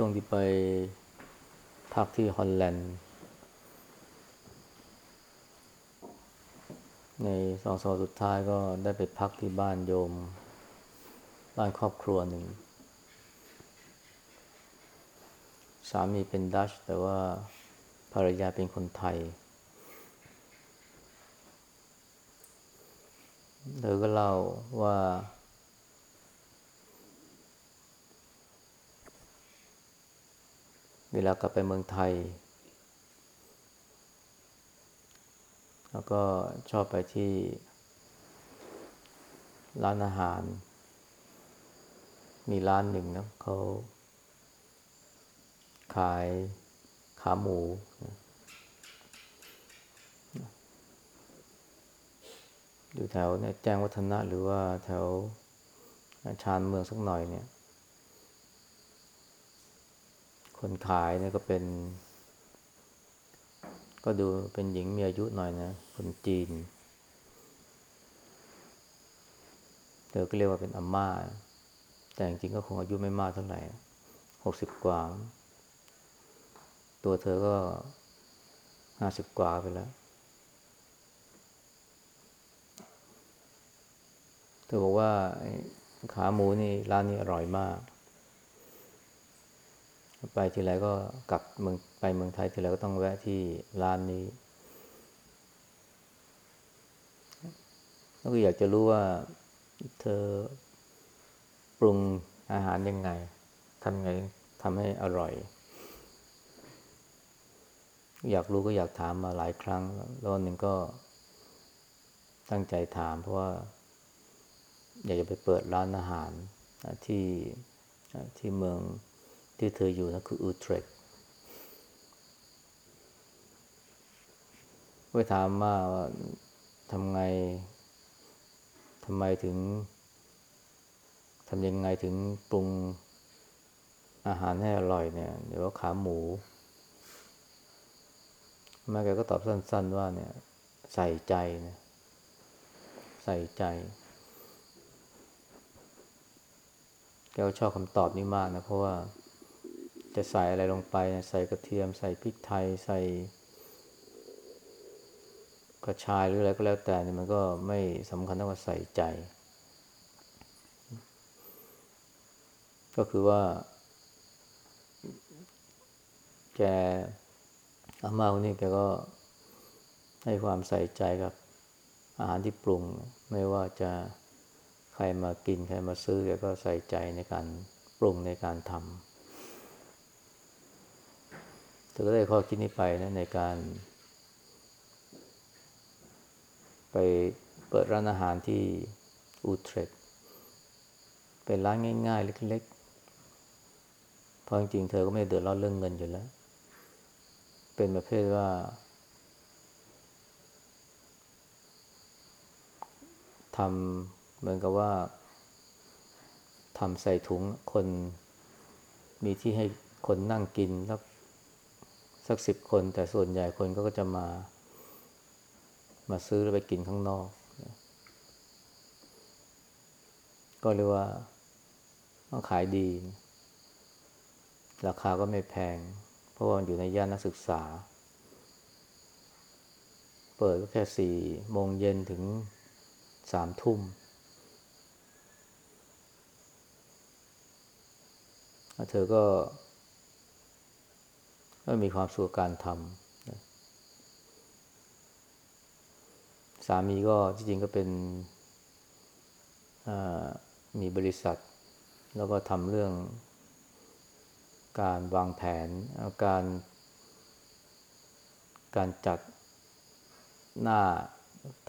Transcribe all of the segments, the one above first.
ช่วงที่ไปพักที่ฮอลแลนด์ ในสองสมัยสุดท้ายก็ได้ไปพักที่บ้านโยม บ้านครอบครัวหนึ่ง สามีเป็นดัช แต่ว่าภรรยาเป็นคนไทย เธอก็เล่าว่า วลากลับไปเมืองไทย แล้วก็ชอบไปที่ร้านอาหาร มีร้านหนึ่งนะเขาขายขาหมูอยู่แถวเนี่ยแจ้งวัฒนะหรือว่าแถวชานเมืองสักหน่อยเนี่ย คนขายเนี่ยก็เป็น ก็ดูเป็นหญิงมีอายุหน่อยนะ คนจีน เธอก็เรียกว่าเป็นอาม่า แต่จริงๆก็คงอายุไม่มากเท่าไหร่หกสิบกว่า ตัวเธอก็ห้าสิบกว่าไปแล้วเธอบอกว่าขาหมูนี่ร้านนี้อร่อยมาก ไปทีไรก็กลับเมืองไปเมืองไทยทีไรก็ต้องแวะที่ร้านนี้แล้วก็อยากจะรู้ว่าเธอปรุงอาหารยังไงทำไงทำให้อร่อย อยากรู้ก็อยากถามมาหลายครั้ง แล้ววันหนึ่งก็ตั้งใจถามเพราะว่า อยากจะไปเปิดร้านอาหารที่ที่เมือง ที่เธออยู่นะคืออูเทรกไปถามมาว่าทำไงทำไมถึงทำยังไงถึงปรุงอาหารให้อร่อยเนี่ยเดี๋ยวว่าขาหมูแม่แกก็ตอบสั้น ๆ ว่าเนี่ย ใส่ใจนะใส่ใจ แกก็ชอบคำตอบนี้มากนะเพราะว่า จะใส่อะไรลงไป ใส่กระเทียม ใส่พริกไทย ใส่กระชายหรืออะไรก็แล้วแต่เนี่ยมันก็ไม่สำคัญเท่ากับใส่ใจ ก็คือว่า แกอาม่าคนนี้แกก็ให้ความใส่ใจกับ อาหารที่ปรุง ไม่ว่าจะใครมากิน ใครมาซื้อแกก็ใส่ใจในการปรุงในการทำ อก็ได้ข้อคิดนี้ไปนะในการ ไปเปิดร้านอาหารที่อูเทรกเป็นร้านง่ายๆ เล็กๆเพราะจริงๆเธอก็ไม่เดือดร้อนเรื่องเงินอยู่แล้ว เป็นประเภทว่าทำเหมือนกับว่าทำใส่ถุงคนมีที่ให้คนนั่งกินสัก สักสิบคน แต่ส่วนใหญ่คนก็จะมา มาซื้อแล้วไปกินข้างนอก ก็เรียกว่าต้องขายดี ราคาก็ไม่แพง เพราะว่าอยู่ในย่านนักศึกษา เปิดก็แค่สี่โมงเย็นถึงสามทุ่มเธอก็ ก็มีความสุขการทำสามีก็จริงๆก็เป็นมีบริษัท แล้วก็ทำเรื่องการวางแผนการการจัดหน้า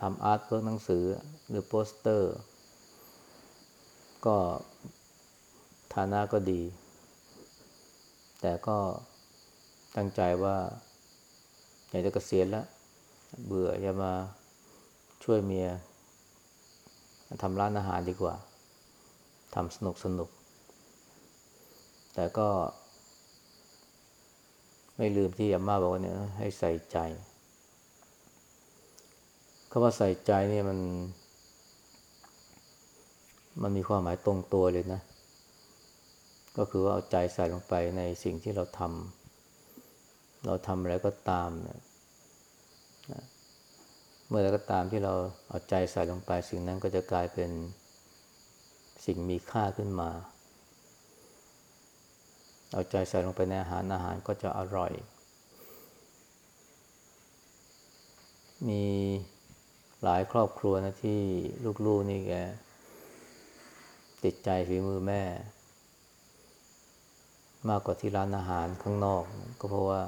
ทำ artwork หนังสือหรือโปสเตอร์ ก็ฐานะก็ดี แต่ก็ ตั้งใจว่า อยากจะเกษียณแล้วเบื่อจะมาช่วยเมียทำร้านอาหารดีกว่าทำสนุกสนุก แต่ก็ ไม่ลืมที่อาม่าบอกว่าเนี่ยให้ใส่ใจคำว่าใส่ใจเนี่ยมัน มันมีความหมายตรงตัวเลยนะ ก็คือว่าเอาใจใส่ลงไปในสิ่งที่เราทำ เราทำอะไรก็ตามเนี่ยนะเมื่อไรก็ตามที่เราเอาใจใส่ลงไปสิ่งนั้นก็จะกลายเป็นสิ่งมีค่าขึ้นมา เอาใจใส่ลงไปในอาหารอาหารก็จะอร่อย มีหลายครอบครัวนะที่ลูกๆนี่แกติดใจฝีมือแม่ มากกว่าที่ร้านอาหารข้างนอก ก็เพราะว่า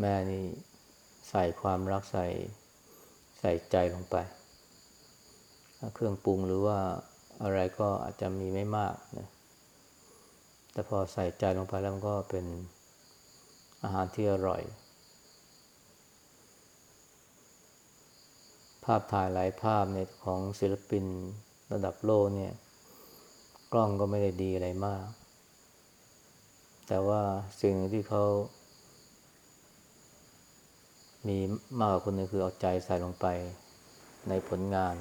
แม่นี่ใส่ความรักใส่ใส่ใจลงไป เครื่องปรุงหรือว่าอะไรก็อาจจะมีไม่มากนะแต่พอใส่ใจลงไปแล้วมันก็เป็นอาหารที่อร่อย ภาพถ่ายหลายภาพเนี่ยของศิลปินระดับโลกเนี่ย กล้องก็ไม่ได้ดีอะไรมาก แต่ว่าสิ่งที่เขา มีมากกว่าคนนึงคือเอาใจใส่ลงไปในผลงาน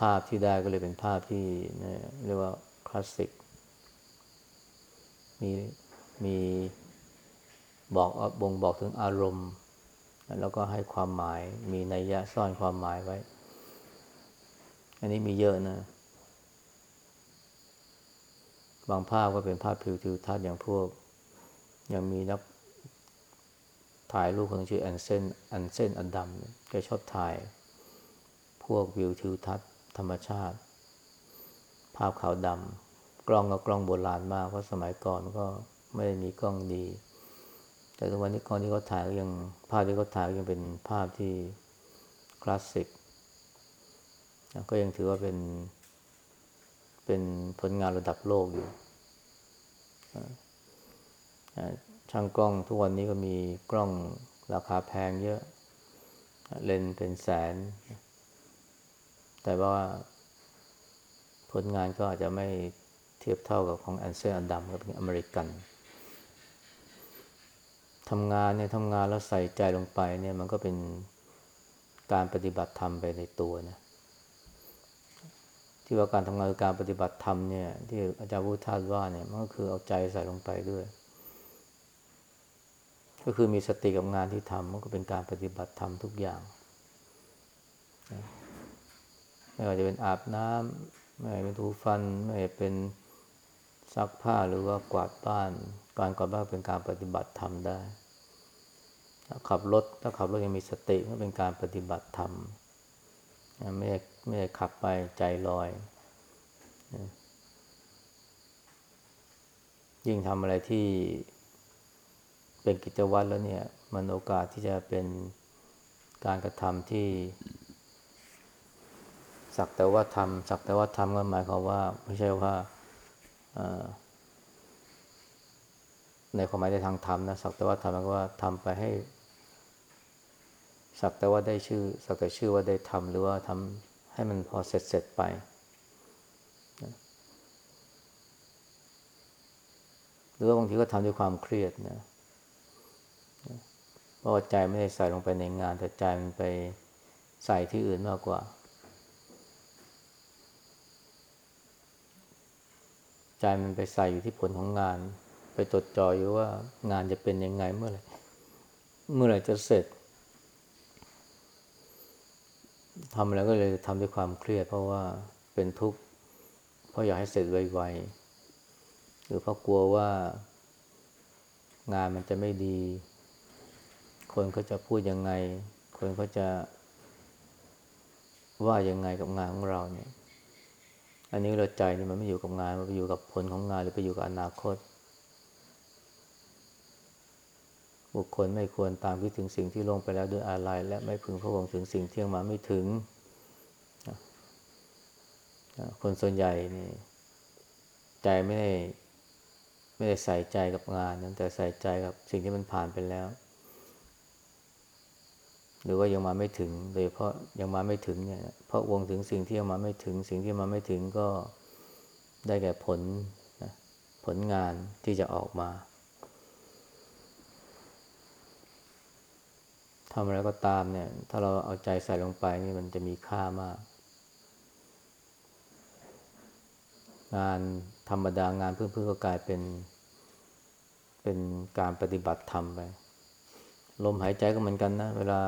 ภาพที่ได้ก็เลยเป็นภาพที่เรียกว่าคลาสสิก มีมีบอกบ่งบอกถึงอารมณ์ แล้วก็ให้ความหมายมีนัยยะซ่อนความหมายไว้ อันนี้มีเยอะนะ บางภาพก็เป็นภาพผิวทิวทัศน์อย่างพวก ยังมีนัก ถ่ายรูปคนชื่อแอนเซนแอนเซนอดัมแกชอบถ่าย พวกวิวทิวทัศน์ธรรมชาติ ภาพขาวดำกล้องก็กล้องโบราณมากเพราะสมัยก่อนก็ไม่ได้มีกล้องดี แต่ทุกวันนี้กล้องที่เขาถ่ายก็ยังภาพที่เขาถ่ายก็ยังเป็นภาพที่คลาสสิกก็ยังถือว่าเป็น เป็นผลงานระดับโลกอยู่ ช่างกล้องทุกวันนี้ก็มีกล้องราคาแพงเยอะ เลนเป็นแสน แต่ว่าผลงานก็อาจจะไม่เทียบเท่ากับของ Ansel Adams กับเป็นอเมริกันทำงานเนี่ยทำงานแล้วใส่ใจลงไปเนี่ยมันก็เป็นการปฏิบัติธรรมไปในตัวนะที่ว่าการทำงานคือการปฏิบัติธรรมเนี่ยที่อาจารย์พุทธทาสว่าเนี่ยมันก็คือเอาใจใส่ลงไปด้วย ก็คือมีสติกับงานที่ทำมันก็เป็นการปฏิบัติธรรมทุกอย่างไม่ว่าจะเป็นอาบน้ำไม่ว่าเป็นทูฟัน ไม่ว่าเป็นซักผ้าหรือว่ากวาดบ้าน การกวาดบ้านเป็นการปฏิบัติธรรมได้ขับรถถ้าขับรถยังมีสติก็เป็นการปฏิบัติธรรมไม่ได้ไม่ได้ขับไปใจลอย ยิ่งทำอะไรที่ เป็นกิจวัตรแล้วเนี่ย มันโอกาสที่จะเป็นการกระทำที่ สักแต่ว่าทำสักแต่ว่าทำก็หมายความว่า ไม่ใช่ว่าในความหมายในทางธรรมนะสักแต่ว่าทำหมายความว่าทำไปให้ สักแต่ว่าได้ชื่อ สักแต่ชื่อว่าได้ทำหรือว่าทำให้มันพอเสร็จเสร็จไปหรือว่าบางทีก็ทำด้วยความเครียดนะ ราะใจไม่ได้ใส่ลงไปในงาน แต่ใจมันไปใส่ที่อื่นมากกว่า ใจมันไปใส่อยู่ที่ผลของงาน ไปจดจ่ออยู่ว่างานจะเป็นยังไงเมื่อไหร่เมื่อไหร่จะเสร็จทำแล้วก็เลยทำด้วยความเครียด เพราะว่าเป็นทุกข์เพราะอยากให้เสร็จไวๆหรือเพราะกลัวว่างานมันจะไม่ดี คนเขาจะพูดยังไง คนเขาจะว่ายังไงกับงานของเราเนี่ย อันนี้เราใจนี่มันไม่อยู่กับงาน มันไปอยู่กับผลของงานหรือไปอยู่กับอนาคต บุคคลไม่ควรตามคิดถึงสิ่งที่ลงไปแล้วด้วยอะไรและไม่พึงพะวงถึงสิ่งที่ยังมาไม่ถึง คนส่วนใหญ่นี่ใจไม่ได้ไม่ได้ใส่ใจกับงานนั้นแต่ใส่ใจกับสิ่งที่มันผ่านไปแล้ว หรือว่ายังมาไม่ถึงโดยเพราะยังมาไม่ถึงเนี่ยเพราะวงถึงสิ่งที่ยังมาไม่ถึง สิ่งที่มาไม่ถึงก็ได้แก่ผลนะผลงานที่จะออกมาทำอะไรก็ตามเนี่ย ถ้าเราเอาใจใส่ลงไปนี่มันจะมีค่ามาก งานธรรมดางานเพื่อนๆก็กลายเป็น เป็นการปฏิบัติธรรมไป ลมหายใจก็เหมือนกันนะ เวลา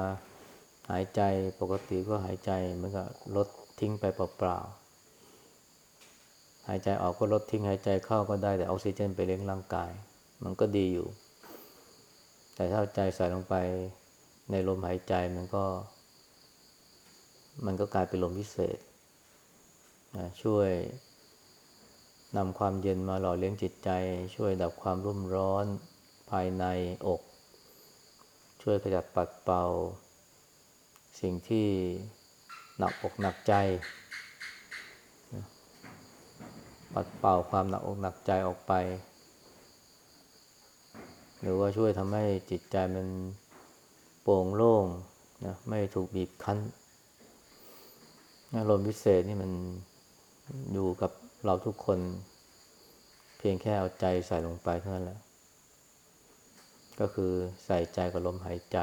หายใจปกติก็หายใจเหมือนกับลดทิ้งไปเปล่าๆหายใจออกก็ลดทิ้งหายใจเข้าก็ได้แต่ออกซิเจนไปเลี้ยงร่างกาย มันก็ดีอยู่ แต่ถ้าใจใส่ลงไปในลมหายใจมันก็ มันก็กลายเป็นลมพิเศษนะช่วยนำความเย็นมาหล่อเลี้ยงจิตใจ ช่วยดับความรุ่มร้อนภายในอก ช่วยขจัดปัดเป่า สิ่งที่หนักอกหนักใจ ปัดเป่าความหนักอกหนักใจออกไป หรือว่าช่วยทำให้จิตใจมันโปร่งโล่งนะไม่ถูกบีบคั้นอารมณ์พิเศษนี่มันอยู่กับเราทุกคน เพียงแค่เอาใจใส่ลงไปเท่านั้นแหละ ก็คือใส่ใจกับลมหายใจ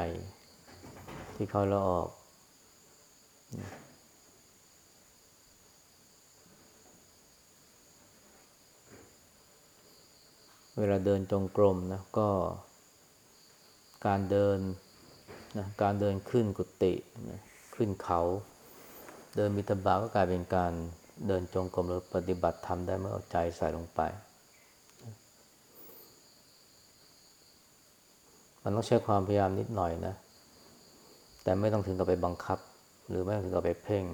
ที่เข้าแล้วออก เวลาเดินจงกรมนะก็การเดินนะการเดินขึ้นกุฏินะขึ้นเขา เดินมิตรบาก็กลายเป็นการเดินจงกรมหรือปฏิบัติธรรมได้เมื่อเอาใจใส่ลงไป มันต้องใช้ความพยายามนิดหน่อยนะ แต่ไม่ต้องถึงกับไปบังคับ หรือไม่ต้องถึงกับไปเพ่ง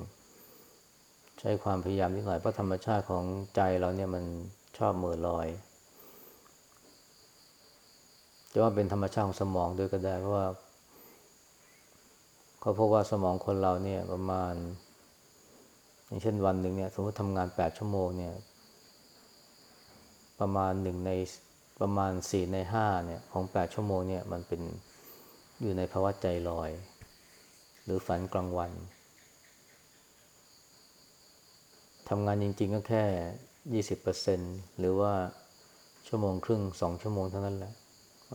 ใช้ความพยายามนิดหน่อยเพราะธรรมชาติของใจเราเนี่ยมันชอบเหมือลอยจะว่าเป็นธรรมชาติของสมองด้วยก็ได้เพราะว่าเขาพบว่าสมองคนเราเนี่ยประมาณ อย่างเช่นวันหนึ่งเนี่ย สมมติทำงานแปดชั่วโมงเนี่ย ประมาณหนึ่งใน ประมาณสี่ในห้าเนี่ยของแปดชั่วโมงเนี่ยมันเป็นอยู่ในภาวะใจลอย หรือฝันกลางวันทำงานจริง ๆ ก็แค่ยี่สิบเปอร์เซ็นหรือว่าชั่วโมงครึ่งสองชั่วโมงเท่านั้นแหละ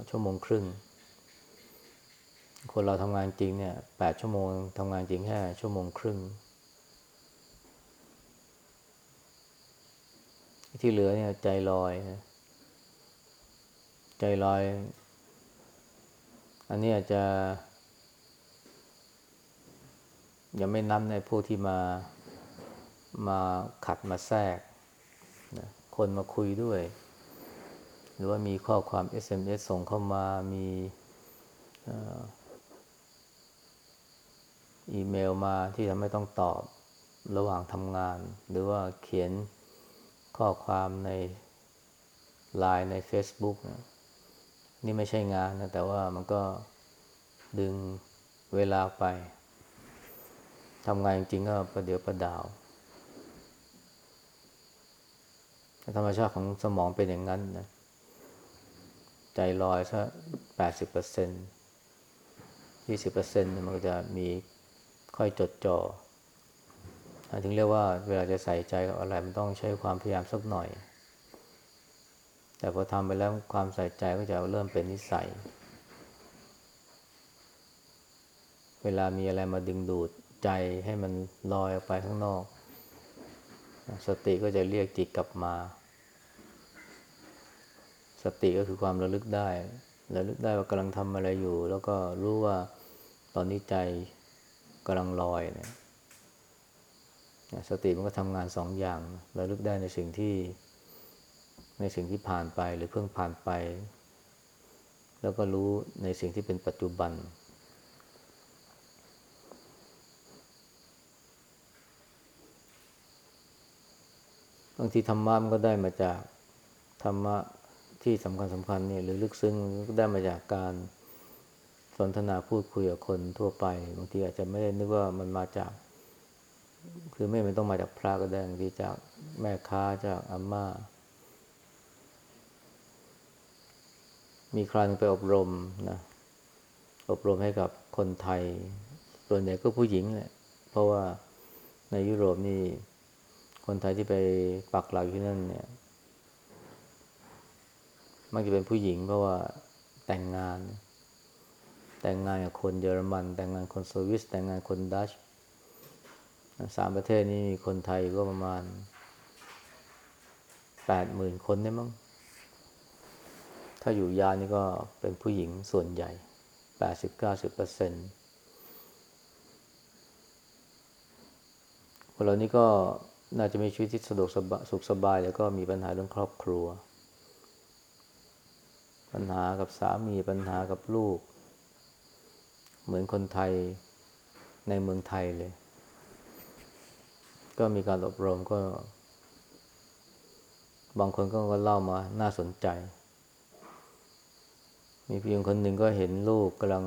ชั่วโมงครึ่ง คนเราทำงานจริงเนี่ยแปดชั่วโมงทำงานจริงแค่ชั่วโมงครึ่ง ที่เหลือเนี่ยใจลอยนะ ใจลอย อันนี้อาจจะ ยังไม่นับในพวกที่มามาขัดมาแทรกนะคนมาคุยด้วย หรือว่ามีข้อความ SMS ส่งเข้ามา มีอีเมลมาที่ทำให้ต้องตอบระหว่างทำงาน หรือว่าเขียนข้อความในไลน์ใน Facebook นะ นี่ไม่ใช่งานนะ แต่ว่ามันก็ดึงเวลาไปทำงานจริงๆก็ประเดี๋ยวประดาว ธรรมชาติของสมองเป็นอย่างนั้นนะ ใจลอยซะแปดสิบเปอร์เซ็นยี่สิบเปอร์เซ็นมันก็จะมีค่อยจดจอ่อถึงเรียกว่าเวลาจะใส่ใจกับอะไรมันต้องใช้ความพยายามสักหน่อย แต่พอทำไปแล้วความใส่ใจก็จะเริ่มเป็นนิสัย เวลามีอะไรมาดึงดูดใจให้มันลอยออกไปข้างนอก สติก็จะเรียกจิตกลับมา สติก็คือความระลึกได้ ระลึกได้ว่ากำลังทำอะไรอยู่ แล้วก็รู้ว่าตอนนี้ใจกำลังลอยเนี่ยสติมันก็ทำงานสองอย่างระลึกได้ในสิ่งที่ ในสิ่งที่ผ่านไปหรือเพิ่งผ่านไป แล้วก็รู้ในสิ่งที่เป็นปัจจุบัน บางทีธรรมะมันก็ได้มาจากธรรมะที่สำคัญสำคัญเนี่ยหรือลึกซึ้งก็ได้มาจากการสนทนาพูดคุยกับคนทั่วไป บางทีอาจจะไม่ได้นึกว่ามันมาจาก คือไม่เป็นต้องมาจากพระก็ได้บางทีจากแม่ค้าจากอาม่า มีครั้งไปอบรมนะอบรมให้กับคนไทย ส่วนใหญ่ก็ผู้หญิงแหละ เพราะว่าในยุโรปนี่ คนไทยที่ไปปักหลักที่นั่นเนี่ยมักจะเป็นผู้หญิงเพราะว่าแต่งงาน แต่งงานกับคนเยอรมัน แต่งงานคนสวิส แต่งงานคนดัชสามประเทศนี้มีคนไทยก็ประมาณแปดหมื่นคนได้มั้ง ถ้าอยู่ยาวนี่ก็เป็นผู้หญิงส่วนใหญ่แปดสิบเก้าสิบเปอร์เซ็นต์คนเหล่านี้ก็น่าจะมีชีวิตที่สะดวกสบายสุขสบาย แล้วก็มีปัญหาเรื่องครอบครัว ปัญหากับสามีปัญหากับลูก เหมือนคนไทยในเมืองไทยเลย ก็มีการอบรมก็ บางคนก็เล่ามาน่าสนใจ มีผู้หญิงคนหนึ่งก็เห็นลูกกำลัง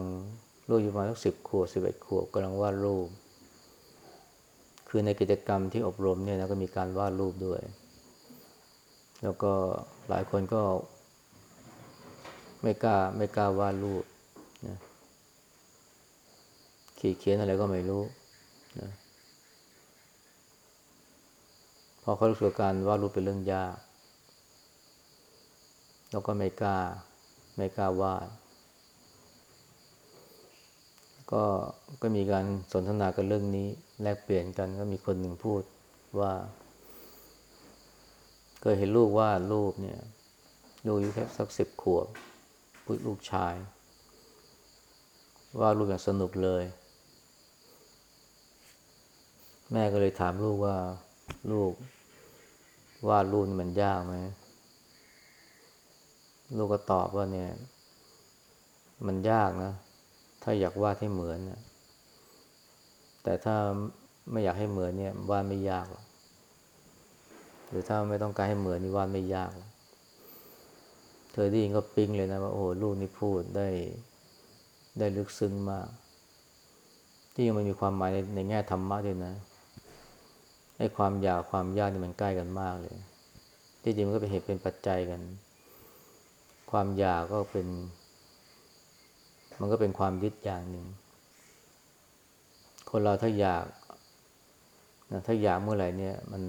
ลูกอยู่ประมาณสักสิบขวบสิบเอ็ดขวบกำลังวาดรูป คือในกิจกรรมที่อบรมเนี่ยนะก็มีการวาดรูปด้วย แล้วก็หลายคนก็ไม่กล้าไม่กล้าวาดรูปนะขีดเขียนอะไรก็ไม่รู้นะพอเขารู้สึกการวาดรูปเป็นเรื่องยาก แล้วก็ไม่กล้า ไม่กล้าวาดก็ก็มีการสนทนากันเรื่องนี้ แลกเปลี่ยนกันก็มีคนหนึ่งพูดว่า เคยเห็นลูกวาดรูปเนี่ยลูกอายุแค่สักสิบขวบพูดลูกชาย วาดรูปอย่างสนุกเลย แม่ก็เลยถามลูกว่าลูกวาดรูปมันยากไหม ลูกก็ตอบว่าเนี่ย มันยากนะ ถ้าอยากวาดให้เหมือนนะแต่ถ้าไม่อยากให้เหมือนเนี่ยวาดไม่ยากหรอกหรือถ้าไม่ต้องการให้เหมือนนี่วาดไม่ยากหรอกเธอได้ยินก็ปิ๊งเลยนะว่าโอ้ลูกนี่พูดได้ได้ลึกซึ้งมาก ที่ยังมันมีความหมายในในแง่ธรรมะด้วยนะไอ้ความอยากความยากนี่มันใกล้กันมากเลย ที่จริงมันก็เป็นเหตุเป็นปัจจัยกัน ความอยากก็เป็น มันก็เป็นความยึดอย่างหนึ่ง คนเราถ้าอยากนะถ้าอยากเมื่อไหร่เนี่ย มัน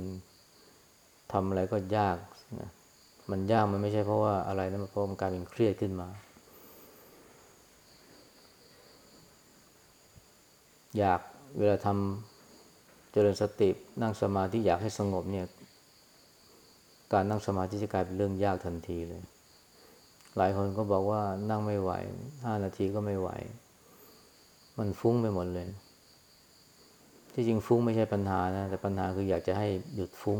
ทำอะไรก็ยากนะมันยากมันไม่ใช่เพราะว่าอะไรนะมันเพราะมันกลายเป็นเครียดขึ้นมา อยากเวลาทำเจริญสตินั่งสมาธิอยากให้สงบเนี่ย การนั่งสมาธิจะกลายเป็นเรื่องยากทันทีเลย หลายคนก็บอกว่านั่งไม่ไหวห้านาทีก็ไม่ไหว มันฟุ้งไปหมดเลย ที่จริงฟุ้งไม่ใช่ปัญหานะ แต่ปัญหาคืออยากจะให้หยุดฟุ้ง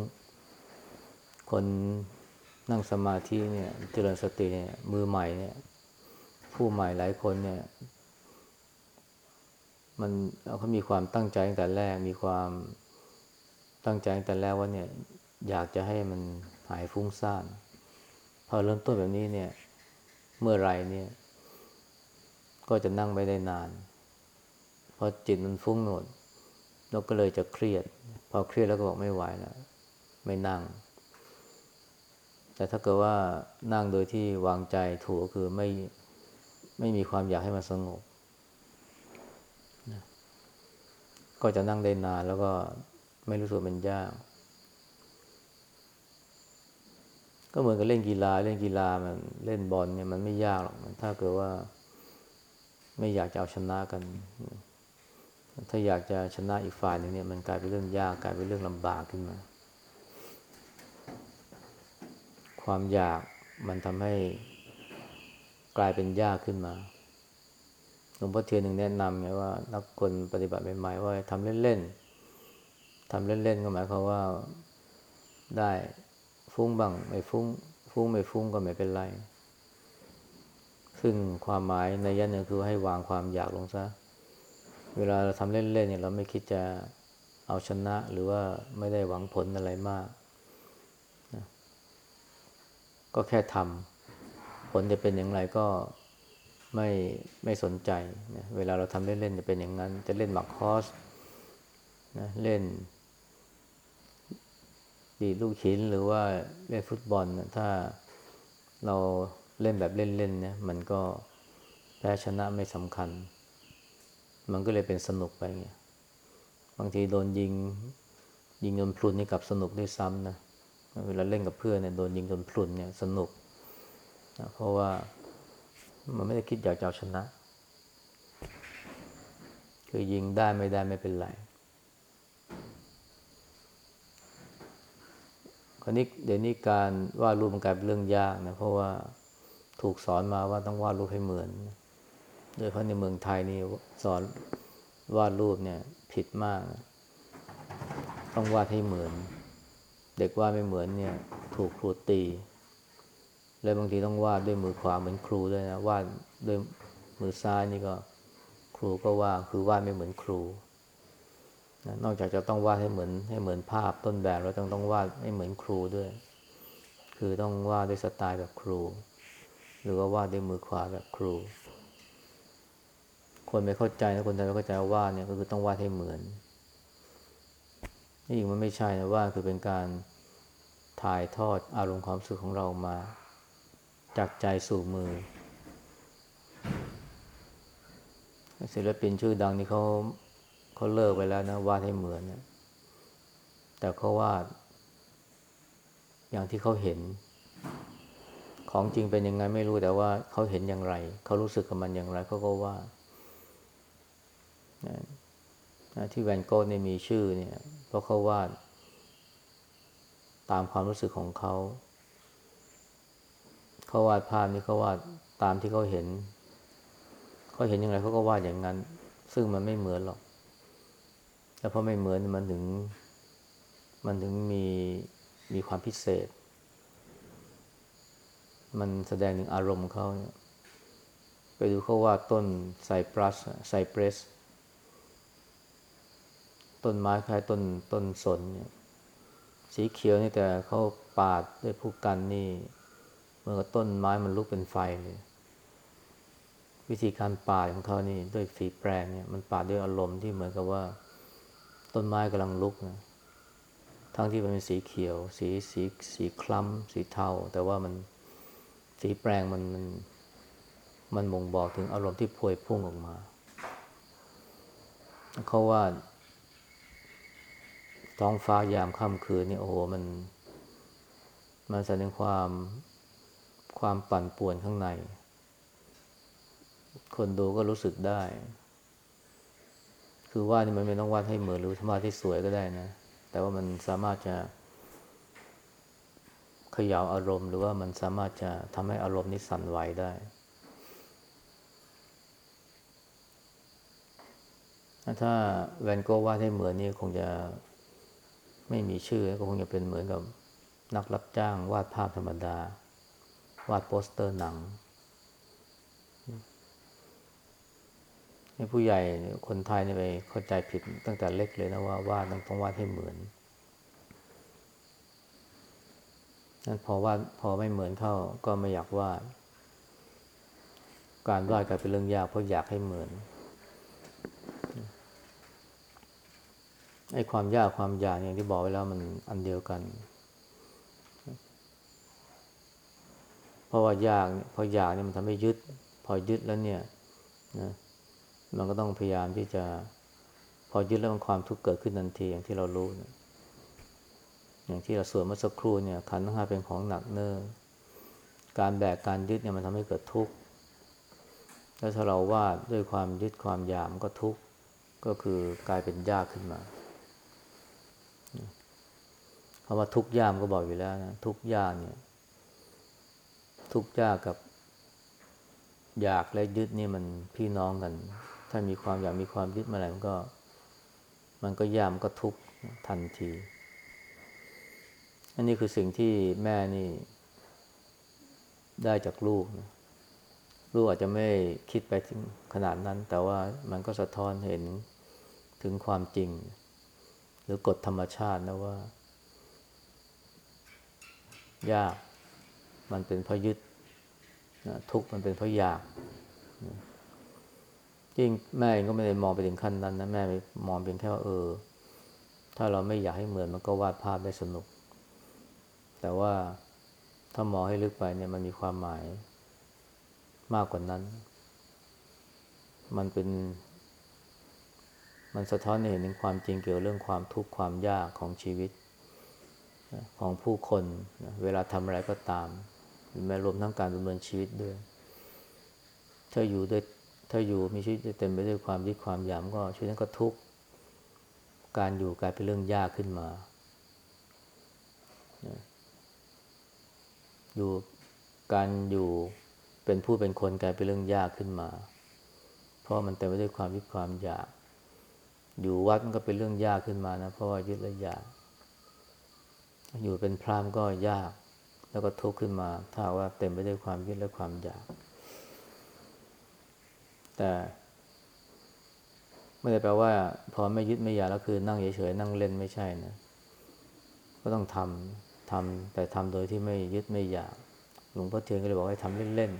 คนนั่งสมาธิเนี่ยเจริญสติเนี่ยมือใหม่เนี่ย ผู้ใหม่หลายคนเนี่ย มันเขามีความตั้งใจตั้งแต่แรกมีความตั้งใจตั้งแต่แรกว่าเนี่ย อยากจะให้มันหายฟุ้งซ่านพอเริ่มต้นแบบนี้เนี่ย เมื่อไรเนี่ย ก็จะนั่งไม่ได้นาน เพอจิตมันฟุ้งหนดเราก็เลยจะเครียด พอเครียดแล้วก็บอกไม่ไหวแล้วไม่นั่ง แต่ถ้าเกิดว่านั่งโดยที่วางใจถูกคือไม่ไม่มีความอยากให้มันสงบก็จะนั่งได้นานแล้วก็ไม่รู้สึกมันยาก ก็เหมือนกับเล่นกีฬาเล่นกีฬามันเล่นบอลเนี่ยมันไม่ยากหรอกถ้าเกิดว่า ไม่อยากจะเอาชนะกัน ถ้าอยากจะชนะอีกฝ่ายหนึ่งเนี่ยมันกลายเป็นเรื่องยากกลายเป็นเรื่องลำบากขึ้นมา ความอยากมันทำให้กลายเป็นยากขึ้นมาหลวงพ่อเทียนหนึ่งแนะนำไงว่านักคนปฏิบัติใหม่ๆว่าทำเล่นๆทำเล่นๆก็หมายความว่าได้ ฟุ้งบ้าง ไม่ฟุ้ง ฟุ้งไม่ฟุ้งก็ไม่เป็นไร ซึ่งความหมายในยันหนึ่งคือให้วางความอยากลงซะ เวลาเราทำเล่นๆเนี่ยเราไม่คิดจะเอาชนะหรือว่าไม่ได้หวังผลอะไรมากนะก็แค่ทำผลจะเป็นอย่างไรก็ไม่ไม่สนใจนะเวลาเราทำเล่นๆจะเป็นอย่างนั้น จะเล่นหมากคอสนะเล่น ดีลูกชิ้นหรือว่าเล่นฟุตบอลนะถ้าเราเล่นแบบเล่นๆเนี่ยมันก็แพ้ชนะไม่สำคัญ มันก็เลยเป็นสนุกไปเงี้ยบางทีโดนยิง ยิงจนพลุนนี่กับสนุกด้วยซ้ำนะเวลาเล่นกับเพื่อนเนี่ยโดนยิงจนพลุนเนี่ยสนุกนะเพราะว่ามันไม่ได้คิดอยากจะเอาชนะ คือยิงได้ไม่ได้ไม่เป็นไร ราวนี้เดี๋ยวนี้การวาดรูปมันกลายเป็นเรื่องยากนะเพราะว่าถูกสอนมาว่าต้องวาดรูปให้เหมือน โดยเฉพาะในเมืองไทยนี่สอนวาดรูปเนี่ยผิดมากนะต้องวาดให้เหมือน เด็กวาดไม่เหมือนเนี่ย ถูกครูตี และบางทีต้องวาดด้วยมือขวาเหมือนครูด้วยนะวาดด้วยมือซ้ายนี่ก็ ครูก็ว่าคือวาดไม่เหมือนครู นะนอกจากจะต้องวาดให้เหมือนให้เหมือนภาพต้นแบบแล้วต้องต้องวาดให้เหมือนครูด้วย คือต้องวาดด้วยสไตล์แบบครู หรือว่าวาดด้วยมือขวาแบบครู คนไม่เข้าใจนะคนไทยไม่เข้าใจว่าวาดเนี่ยก็คือต้องวาดให้เหมือนนี่มันไม่ใช่นะวาดคือเป็นการถ่ายทอดอารมณ์ความรู้สึกของเรามา จากใจสู่มือศิลปินชื่อดังนี่เขา เขาเลิกไปแล้วนะวาดให้เหมือนนะแต่เขาวาด อย่างที่เขาเห็น ของจริงเป็นยังไงไม่รู้แต่ว่าเขาเห็นอย่างไร เขารู้สึกกับมันอย่างไรเขาก็วาดนะที่แวนโก้เนี่ยมีชื่อเนี่ย เพราะเขาวาด ตามความรู้สึกของเขา เขาวาดภาพนี้เขาวาดตามที่เขาเห็นเขาเห็นอย่างไรเขาก็วาดอย่างนั้น ซึ่งมันไม่เหมือนหรอก แล้วพอไม่เหมือนมันถึง มันถึงมีมีความพิเศษ มันแสดงถึงอารมณ์เขาเนี่ยไปดูเขาว่าต้นไซปรัสไซเปรสต้นไม้คล้ายต้นต้นสนเนี่ยสีเขียวนี่แต่เขาปาดด้วยผู้กันนี่เมื่อต้นไม้มันลุกเป็นไฟเลย วิธีการปาดของเขานี่ด้วยฝีแปรงเนี่ยมันปาดด้วยอารมณ์ที่เหมือนกับว่า ต้นไม้กำลังลุกนะทั้งที่มันเป็นสีเขียว สีสีสีคล้ำสีเทา แต่ว่ามันสีแปลงมันมันมันบ่งบอกถึงอารมณ์ที่พวยพุ่งออกมาเขาว่า ท้องฟ้ายามค่ำคืนนี่โอ้โหมัน มันแสดงความความปั่นป่วนข้างใน คนดูก็รู้สึกได้ คือวาดนี่มันไม่ต้องวาดให้เหมือนหรือวาดที่สวยก็ได้นะ แต่ว่ามันสามารถจะขย่าอารมณ์ หรือว่ามันสามารถจะทำให้อารมณ์นี้สั่นไหวได้ ถ้าแวนโกวาดให้เหมือนนี่คงจะไม่มีชื่อก็คงจะเป็นเหมือนกับนักรับจ้างวาดภาพธรรมดา วาดโปสเตอร์หนัง ผู้ใหญ่คนไทยเนี่ยไปเข้าใจผิดตั้งแต่เล็กเลยนะว่าวาดต้องวาดให้เหมือนนั้นพอวาดพอไม่เหมือนเข้าก็ไม่อยากวาด การวาดกลายเป็นเรื่องยากเพราะอยากให้เหมือนไอ้ความยากความอยากอย่างที่บอกไว้แล้วมันอันเดียวกัน เพราะว่ายากเนี่ยพออยากเนี่ยมันทำให้ยึด พอยึดแล้วเนี่ยนะ มันก็ต้องพยายามที่จะพอยึดแล้วมันความทุกข์เกิดขึ้นทันทีอย่างที่เรารู้เนี่ยอย่างที่เราสวดเมื่อสักครู่เนี่ย ขันธ์ห้าเป็นของหนักเนิ่นการแบกการยึดเนี่ยมันทำให้เกิดทุกข์แล้วถ้าเราวาดด้วยความยึดความยามก็ทุกข์ก็คือกลายเป็นยากขึ้นมาคำว่าทุกข์ยากก็บอกอยู่แล้วนะทุกข์ยากเนี่ย ทุกข์ยากกับอยากและยึดนี่มันพี่น้องกัน ถ้ามีความอยากมีความยึดมาอะไรมันก็ มันก็ยามก็ทุกข์ทันที อันนี้คือสิ่งที่แม่นี่ ได้จากลูกนะลูกอาจจะไม่คิดไปถึงขนาดนั้น แต่ว่ามันก็สะท้อนเห็นถึงความจริง หรือกฎธรรมชาตินะว่า ยาก มันเป็นเพราะยึดทุกข์มันเป็นเพราะอยาก จริงแม่เองก็ไม่ได้มองไปถึงขั้นนั้นนะแม่ไปมองเพียงแค่ว่าเออ ถ้าเราไม่อยากให้เหมือนมันก็วาดภาพได้สนุก แต่ว่าถ้ามองให้ลึกไปเนี่ยมันมีความหมายมากกว่านั้น มันเป็น มันสะท้อนให้เห็นถึงความจริงเกี่ยวเรื่องความทุกข์ความยากของชีวิต ของผู้คนเวลาทำอะไรก็ตามแม้รวมทั้งการดำเนินชีวิตด้วย ถ้าอยู่ด้วย ถ้าอยู่มีชีวิตเต็มไปด้วยความยึดความอยากก็ชีวิตนั้นก็ทุกข์การอยู่กลายเป็นเรื่องยากขึ้นมา อยู่การอยู่เป็นผู้เป็นคนกลายเป็นเรื่องยากขึ้นมา เพราะมันเต็มไปด้วยความยึดความอยาก อยู่วัดมันก็เป็นเรื่องยากขึ้นมานะ เพราะว่ายึดและอยาก อยู่เป็นพรามก็ยาก แล้วก็ทุกข์ขึ้นมา ถ้าว่าเต็มไปด้วยความยึดและความอยาก แต่ไม่ได้แปลว่า พอไม่ยึดไม่อยากแล้วคือนั่งเฉยๆนั่งเล่นไม่ใช่นะ ก็ต้องทำทำแต่ทำโดยที่ไม่ยึดไม่อยากหลวงพ่อเทียนก็เลยบอกให้ทำเล่น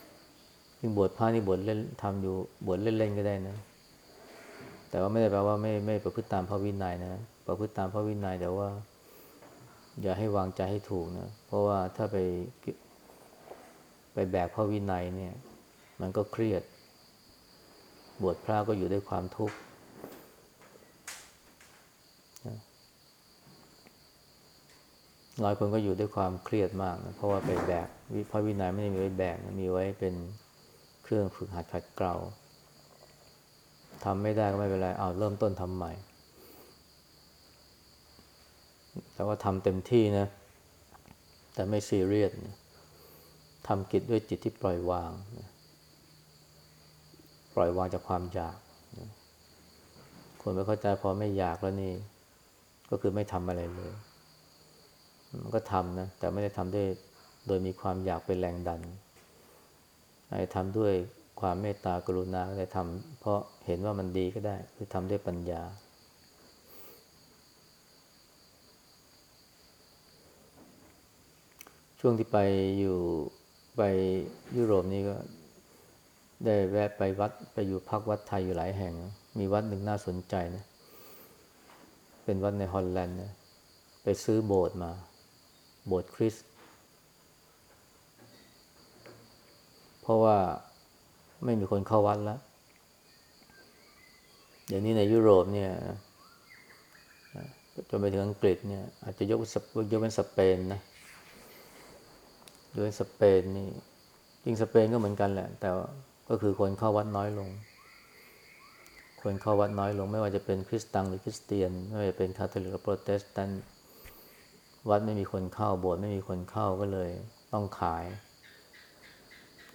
ๆยิ่งบวชพระนี่บวชเล่นทำอยู่บวชเล่นๆก็ได้นะ แต่ว่าไม่ได้แปลว่าไม่ไม่ประพฤติตามพระวินัยนะประพฤติตามพระวินัยแต่ว่า อย่าให้วางใจให้ถูกนะ เพราะว่าถ้าไปไปแบกพระวินัยเนี่ย มันก็เครียด บวชพระก็อยู่ด้วยความทุกข์หลายคนก็อยู่ด้วยความเครียดมากนะเพราะว่าไปแบกพระวินัยไม่ได้มีไว้แบกมีไว้เป็นเครื่องฝึกหัดขัดเกลาทำไม่ได้ก็ไม่เป็นไรเอาเริ่มต้นทำใหม่ แต่ว่าทำเต็มที่นะ แต่ไม่ซีเรียสทำกิจด้วยจิตที่ปล่อยวางนะ ปล่อยวางจากความอยาก คนไม่เข้าใจพอไม่อยากแล้วนี่ ก็คือไม่ทำอะไรเลย มันก็ทำนะ แต่ไม่ได้ทำด้วยโดยมีความอยากเป็นแรงดันไอ้ทำด้วยความเมตตากรุณาได้ทำเพราะเห็นว่ามันดีก็ได้ คือทำด้วยปัญญา ช่วงที่ไปอยู่ไปยุโรปนี่ก็ ได้แวะไปวัดไปอยู่พักวัดไทยอยู่หลายแห่ง มีวัดหนึ่งน่าสนใจนะ เป็นวัดในฮอลแลนด์นะ ไปซื้อโบสถ์มา โบสถ์คริสต์เพราะว่าไม่มีคนเข้าวัดแล้ว เดี๋ยวนี้ในยุโรปเนี่ยจนไปถึงอังกฤษเนี่ย อาจจะยกยกเป็นสเปนนะยกเป็นสเปนนี่จริงสเปนก็เหมือนกันแหละ แต่ ก็คือคนเข้าวัดน้อยลง คนเข้าวัดน้อยลง ไม่ว่าจะเป็นคริสตังหรือคริสเตียน ไม่ว่าจะเป็นคาทอลิกหรือโปรเตสแตนต์วัดไม่มีคนเข้าโบสถ์ไม่มีคนเข้าก็เลยต้องขาย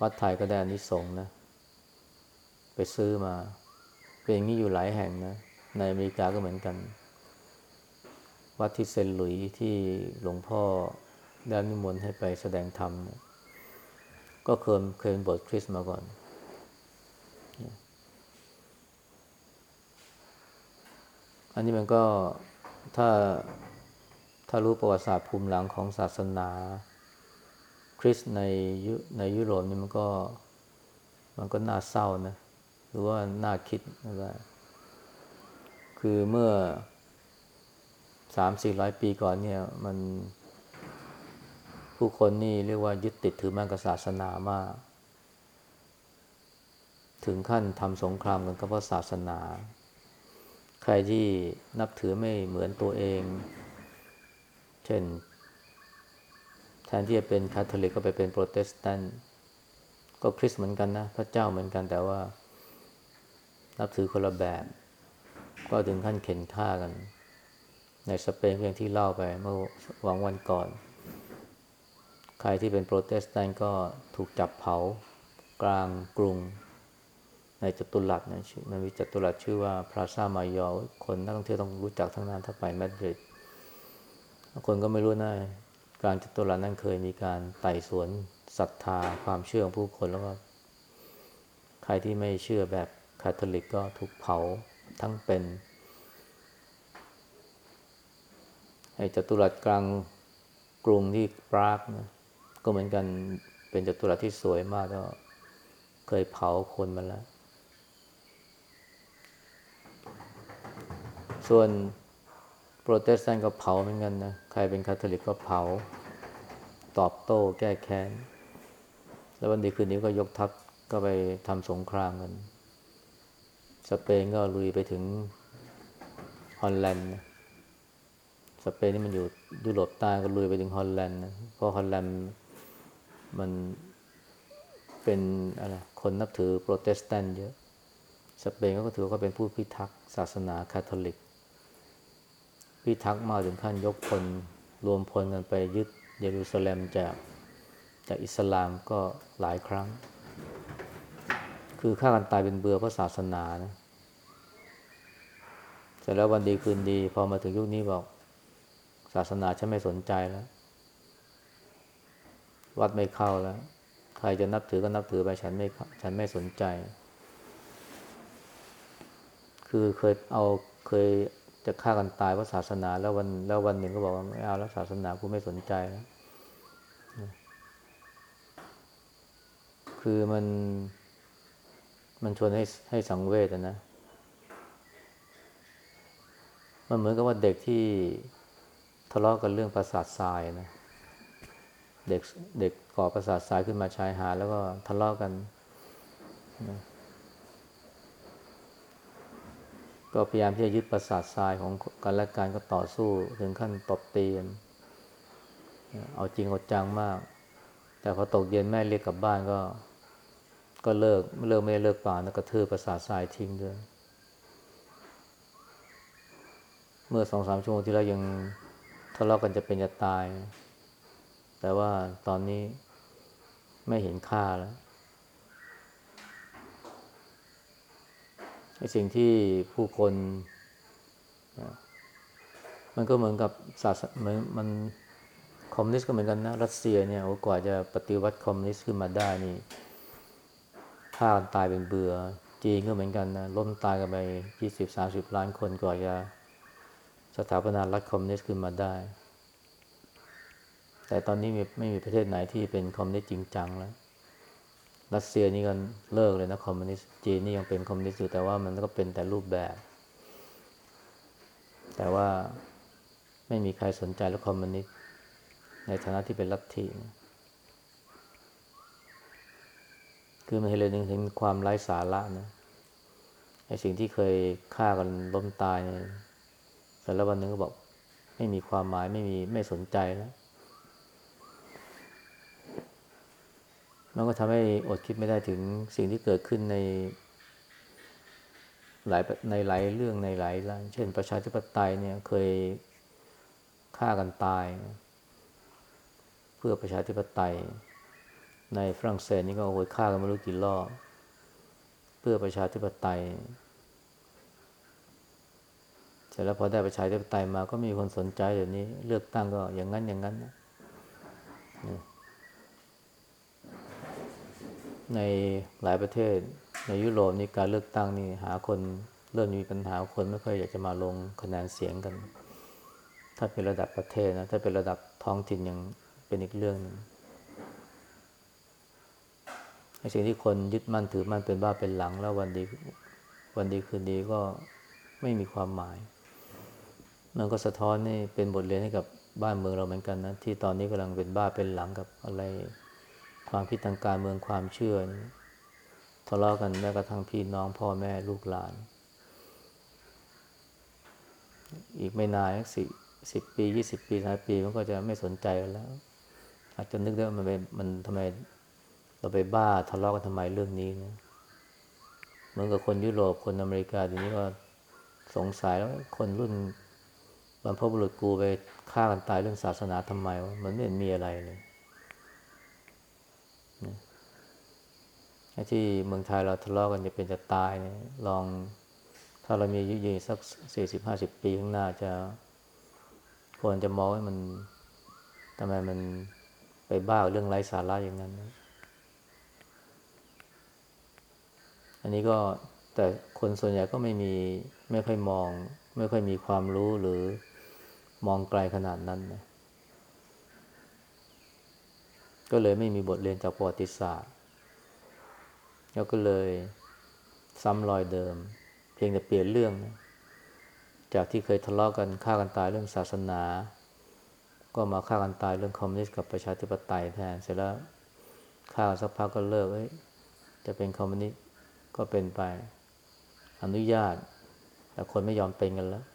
วัดไทยก็ได้อานิสงส์นะ ไปซื้อมาเป็นอย่างนี้อยู่หลายแห่งนะ ในอเมริกาก็เหมือนกัน วัดที่เซนหลุยที่หลวงพ่อได้นิมนต์ให้ไปแสดงธรรมนี่ยก็เคยเคยเป็นบสถ์คริสต์มาก่อน อันนี้มันก็ถ้าถ้ารู้ประวัติศาสตร์ภูมิหลังของศาสนา คริสต์ในยุในยุโรปนี่มันก็มันก็น่าเศร้านะ หรือว่าน่าคิดนะคือเมื่อสามสี่ร้อยปีก่อนเนี่ย มันผู้คนนี่เรียกว่ายึดติดถือมั่นกับศาสนามาก ถึงขั้นทำสงครามกันก็เพราะศาสนา ใครที่นับถือไม่เหมือนตัวเอง เช่น แทนที่จะเป็นคาทอลิกก็ไปเป็นโปรเตสแตนต์ก็คริสต์เหมือนกันนะ พระเจ้าเหมือนกันแต่ว่า นับถือคนละแบบ ก็ถึงขั้นเข่นฆ่ากัน ในสเปนอย่างที่เล่าไปเมื่อวังวันก่อน ใครที่เป็นโปรเตสแตนต์ก็ถูกจับเผากลางกรุง ในจัตุรัสนะมันมีจัตุรัสชื่อว่าพลาซามายอร์คนนักท่องเที่ยวต้องรู้จักทั้งนั้นถ้าไปมาดริดคนก็ไม่รู้นะการจตุรัสนั้นเคยมีการไต่สวนศรัทธาความเชื่อของผู้คนแล้วก็ใครที่ไม่เชื่อแบบคาทอลิกก็ถูกเผาทั้งเป็นไอ้จตุรัสกลางกรุงที่ปรากนะก็เหมือนกันเป็นจตุรัสที่สวยมากก็เคยเผาคนมาแล้ว ส่วนโปรเตสแตนต์ก็เผาเหมือนกันนะ ใครเป็นคาทอลิกก็เผา ตอบโต้แก้แค้น แล้ววันดีคืนดีก็ยกทัพก็ไปทำสงครามกัน สเปนก็ลุยไปถึงฮอลแลนด์นะสเปนนี่มันอยู่ยุโรปใต้ก็ลุยไปถึงฮอลแลนด์นะเพราะฮอลแลนด์มันเป็นอะไรคนนับถือโปรเตสแตนต์เยอะ สเปนก็ถือว่าเป็นผู้พิทักษ์ศาสนาคาทอลิก พิทักษ์มากถึงขั้นยกพลรวมพลกันไปยึดเยรูซาเล็มจากจากอิสลามก็หลายครั้ง คือฆ่ากันตายเป็นเบื่อเพราะศาสนานะเสร็จแล้ววันดีคืนดี พอมาถึงยุคนี้บอก ศาสนาฉันไม่สนใจแล้ว วัดไม่เข้าแล้ว ใครจะนับถือก็นับถือไปฉันไม่ฉันไม่สนใจ คือเคยเอาเคย จะฆ่ากันตายเพราะศาสนา แล้ววันแล้ววันหนึ่งก็บอกว่าไม่เอาแล้วศาสนากูไม่สนใจแล้วคือมันมันชวนให้ให้สังเวชนะ มันเหมือนกับว่าเด็กที่ทะเลาะกันเรื่องประสาททรายนะ เด็กเด็กก่อประสาททรายขึ้นมาชายหาดแล้วก็ทะเลาะกันนะ ก็พยายามที่จะยึดประสาททรายของกันและกันก็ต่อสู้ถึงขั้นตบตีนเอาจริงเอาจังมาก แต่พอตกเย็นแม่เรียกกลับบ้านก็ ก็เลิกเลิกไม่เลิกป่านะกระทืบประสาททรายทิ้งด้วยเมื่อสองสามชั่วโมงที่แล้วยังทะเลาะกันจะเป็นจะตาย แต่ว่าตอนนี้ไม่เห็นค่าแล้วไอ้ สิ่งที่ผู้คนมันก็เหมือนกับศาสเหมือนมันคอมมิวนิสต์ก็เหมือนกันนะ รัสเซียเนี่ยโอ้กว่าจะปฏิวัติคอมมิวนิสต์ขึ้นมาได้นี่ฆ่ากันตายเป็นเบื่อจีนก็เหมือนกันนะล้มตายกันไปยี่สิบสามสิบล้านคนกว่าจะสถาปนารัฐคอมมิวนิสต์ขึ้นมาได้ แต่ตอนนี้ไม่มีประเทศไหนที่เป็นคอมมิวนิสต์จริงจังแล้ว รัสเซียนี่ก็เลิกเลยนะคอมมิวนิสต์จีนนี่ยังเป็นคอมมิวนิสต์อยู่แต่ว่ามันก็เป็นแต่รูปแบบ แต่ว่าไม่มีใครสนใจแล้วคอมมิวนิสต์ในฐานะที่เป็นลัทธิคือมันเห็นเลยถึงความไร้สาระนะไอ้สิ่งที่เคยฆ่ากันล้มตายเนี่ยแต่ละวันหนึ่งก็บอก ไม่มีความหมายไม่มีไม่สนใจแล้ว มันก็ทำให้อดคิดไม่ได้ถึงสิ่งที่เกิดขึ้นในหลายในหลายเรื่องในหลายเรื่องเช่น ประชาธิปไตยเนี่ยเคยฆ่ากันตาย เพื่อประชาธิปไตย ในฝรั่งเศสนี่ก็โอยฆ่ากันไม่รู้กี่รอบเพื่อประชาธิปไตยเสร็จแล้วพอได้ประชาธิปไตยมาก็มีคนสนใจเดี๋ยวนี้ เลือกตั้งก็อย่างนั้นอย่างนั้นนะ ในหลายประเทศ ในยุโรปนี่การเลือกตั้งนี่หาคนเริ่มมีปัญหาคนไม่ค่อยอยากจะมาลงคะแนนเสียงกัน ถ้าเป็นระดับประเทศนะถ้าเป็นระดับท้องถิ่นยังเป็นอีกเรื่องหนึ่งไอ้สิ่งที่คนยึดมั่นถือมั่นเป็นบ้าเป็นหลังแล้ววันดีวันดีคืนดีก็ไม่มีความหมาย มันก็สะท้อนนี่เป็นบทเรียนให้กับบ้านเมืองเราเหมือนกันนะที่ตอนนี้กำลังเป็นบ้าเป็นหลังกับอะไร ความคิดทางการเมืองความเชื่อนทะเลาะกันแม้กระทั่งพี่น้องพ่อแม่ลูกหลาน อีกไม่นานสิสิบปียี่สิบปีสามปีมันก็จะไม่สนใจกันแล้ว อาจจะนึกได้ว่ามันเป็นมันทำไมเราไปบ้าทะเลาะกันทำไมเรื่องนี้นะเหมือนกับคนยุโรปคนอเมริกาทีนี้ก็สงสัยแล้วคนรุ่นบรรพบุรุษกูไปฆ่ากันตายเรื่องศาสนาทำไมวะมันไม่เห็นมีอะไรเลย ที่เมืองไทยเราทะเลาะกันจะเป็นจะตายเนี่ยลองถ้าเรามีอายุยืนสักสี่สิบห้าสิบปีข้างหน้าจะควรจะมองว่ามันทำไมมันไปบ้าเรื่องไร้สาระอย่างนั้น อันนี้ก็แต่คนส่วนใหญ่ก็ไม่มีไม่ค่อยมอง ไม่ค่อยมีความรู้หรือมองไกลขนาดนั้นนะก็เลยไม่มีบทเรียนจากประวัติศาสตร์ แล้วก็เลยซ้ำรอยเดิม เพียงแต่เปลี่ยนเรื่องนะจากที่เคยทะเลาะกันฆ่ากันตายเรื่องศาสนา ก็มาฆ่ากันตายเรื่องคอมมิวนิสต์กับประชาธิปไตยแทนเสร็จแล้วฆ่าสักพักก็เลิกเอ้ยจะเป็นคอมมิวนิสต์ก็เป็นไป อนุญาต แต่คนไม่ยอมเป็นกันแล้ว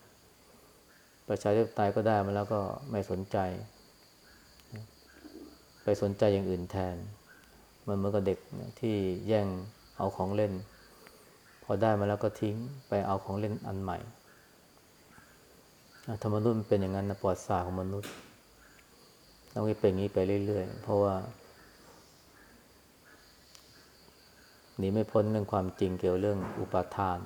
ประชาธิปไตยก็ได้มาแล้วก็ไม่สนใจ ไปสนใจอย่างอื่นแทน มันเหมือนกับเด็กที่แย่งเอาของเล่น พอได้มาแล้วก็ทิ้งไปเอาของเล่นอันใหม่ธรรมนุษย์มันเป็นอย่างนั้นนะปอดสาของมนุษย์ต้องเป็นอย่างนี้ไปเรื่อยๆ เพราะว่าหนีไม่พ้นเรื่องความจริงเกี่ยวเรื่องอุปาทาน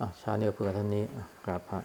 อะชาเนี่ยเพื่อท่านนี้กราบพระ